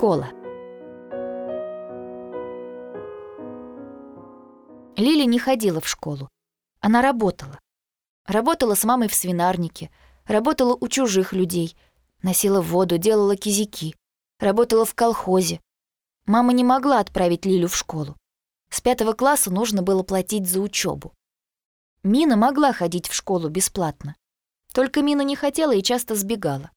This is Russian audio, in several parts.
Школа. Лили не ходила в школу. Она работала. Работала с мамой в свинарнике, работала у чужих людей, носила воду, делала кизики, работала в колхозе. Мама не могла отправить Лилю в школу. С пятого класса нужно было платить за учебу. Мина могла ходить в школу бесплатно. Только Мина не хотела и часто сбегала.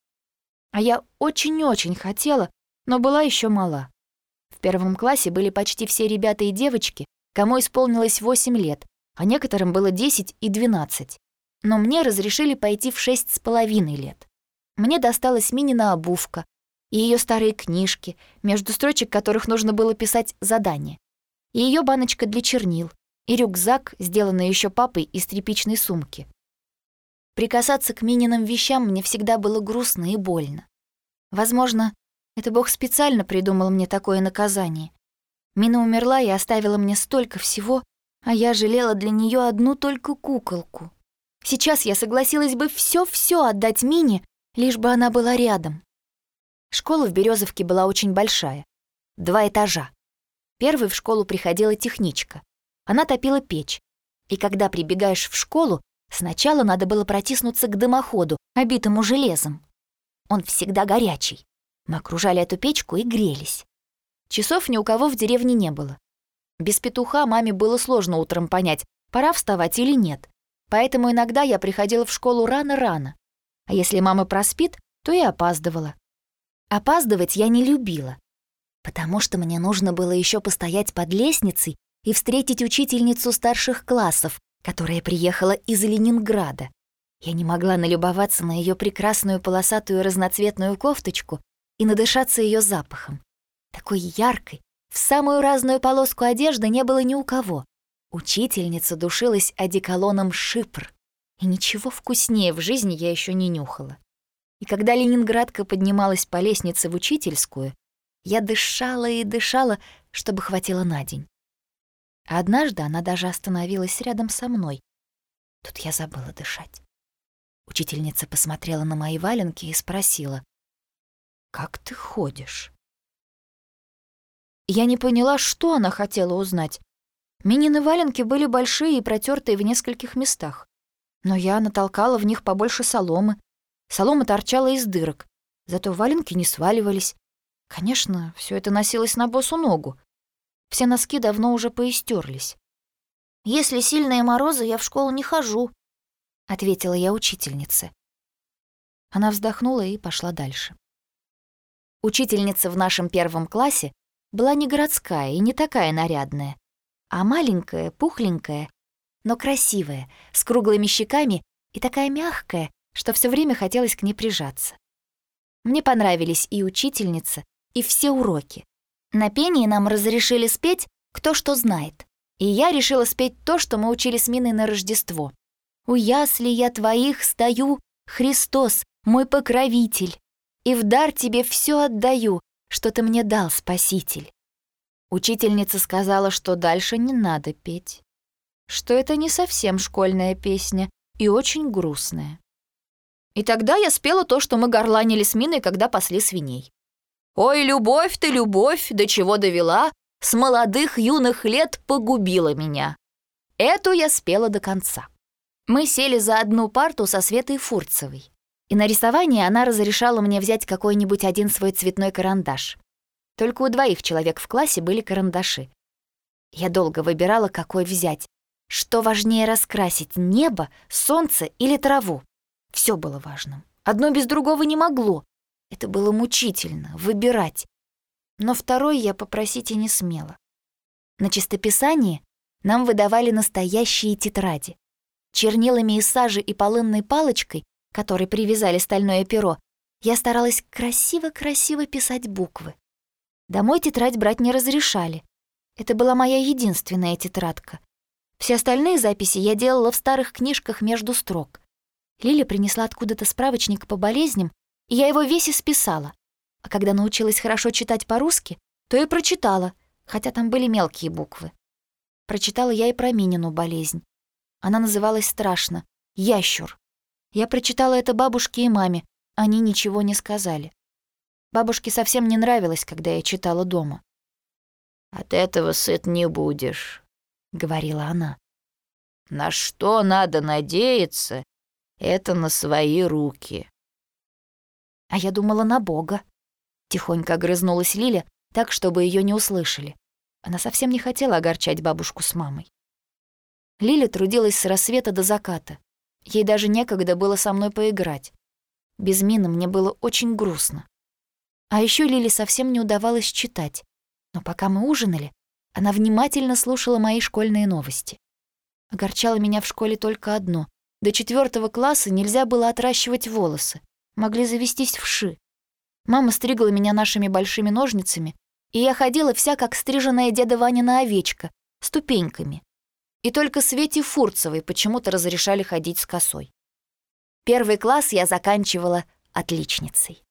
А я очень-очень хотела, но была еще мала. В первом классе были почти все ребята и девочки, кому исполнилось 8 лет, а некоторым было 10 и 12. Но мне разрешили пойти в шесть с половиной лет. Мне досталась Минина обувка и ее старые книжки, между строчек которых нужно было писать задание, и ее баночка для чернил, и рюкзак, сделанный еще папой из тряпичной сумки. Прикасаться к Мининым вещам мне всегда было грустно и больно. Возможно, это Бог специально придумал мне такое наказание. Мина умерла и оставила мне столько всего, а я жалела для нее одну только куколку. Сейчас я согласилась бы все-все отдать Мине, лишь бы она была рядом. Школа в Березовке была очень большая. Два этажа. Первый в школу приходила техничка. Она топила печь. И когда прибегаешь в школу, Сначала надо было протиснуться к дымоходу, обитому железом. Он всегда горячий. Мы эту печку и грелись. Часов ни у кого в деревне не было. Без петуха маме было сложно утром понять, пора вставать или нет. Поэтому иногда я приходила в школу рано-рано. А если мама проспит, то и опаздывала. Опаздывать я не любила, потому что мне нужно было еще постоять под лестницей и встретить учительницу старших классов, которая приехала из Ленинграда. Я не могла налюбоваться на ее прекрасную полосатую разноцветную кофточку и надышаться ее запахом. Такой яркой, в самую разную полоску одежды не было ни у кого. Учительница душилась одеколоном «Шипр», и ничего вкуснее в жизни я еще не нюхала. И когда ленинградка поднималась по лестнице в учительскую, я дышала и дышала, чтобы хватило на день. А однажды она даже остановилась рядом со мной. Тут я забыла дышать. Учительница посмотрела на мои валенки и спросила, «Как ты ходишь?» Я не поняла, что она хотела узнать. Минины валенки были большие и протертые в нескольких местах. Но я натолкала в них побольше соломы. Солома торчала из дырок, зато валенки не сваливались. Конечно, все это носилось на босу ногу. Все носки давно уже поистерлись. «Если сильные морозы, я в школу не хожу», — ответила я учительнице. Она вздохнула и пошла дальше. Учительница в нашем первом классе была не городская и не такая нарядная, а маленькая, пухленькая, но красивая, с круглыми щеками и такая мягкая, что все время хотелось к ней прижаться. Мне понравились и учительница, и все уроки. На пении нам разрешили спеть «Кто что знает». И я решила спеть то, что мы учили с Миной на Рождество. «У ясли я твоих стою, Христос, мой покровитель, и в дар тебе все отдаю, что ты мне дал, Спаситель». Учительница сказала, что дальше не надо петь, что это не совсем школьная песня и очень грустная. И тогда я спела то, что мы горланили с Миной, когда пасли свиней. Ой, любовь ты, любовь, до чего довела, с молодых юных лет погубила меня. Эту я спела до конца. Мы сели за одну парту со Светой Фурцевой. И на рисование она разрешала мне взять какой-нибудь один свой цветной карандаш. Только у двоих человек в классе были карандаши. Я долго выбирала, какой взять. Что важнее раскрасить, небо, солнце или траву? Все было важным. Одно без другого не могло. Это было мучительно — выбирать. Но второй я попросить и не смела. На чистописании нам выдавали настоящие тетради. Чернилами из сажи и полынной палочкой, которой привязали стальное перо, я старалась красиво-красиво писать буквы. Домой тетрадь брать не разрешали. Это была моя единственная тетрадка. Все остальные записи я делала в старых книжках между строк. Лиля принесла откуда-то справочник по болезням и я его весь исписала. А когда научилась хорошо читать по-русски, то и прочитала, хотя там были мелкие буквы. Прочитала я и про Минину болезнь. Она называлась страшно — ящур. Я прочитала это бабушке и маме, они ничего не сказали. Бабушке совсем не нравилось, когда я читала дома. «От этого сыт не будешь», — говорила она. «На что надо надеяться, это на свои руки». А я думала на Бога. Тихонько огрызнулась Лиля, так, чтобы ее не услышали. Она совсем не хотела огорчать бабушку с мамой. Лиля трудилась с рассвета до заката. Ей даже некогда было со мной поиграть. Без Мины мне было очень грустно. А еще Лиле совсем не удавалось читать. Но пока мы ужинали, она внимательно слушала мои школьные новости. Огорчало меня в школе только одно. До четвертого класса нельзя было отращивать волосы. Могли завестись вши. Мама стригла меня нашими большими ножницами, и я ходила вся как стриженная деда Ванина овечка, ступеньками. И только Свете Фурцевой почему-то разрешали ходить с косой. Первый класс я заканчивала отличницей.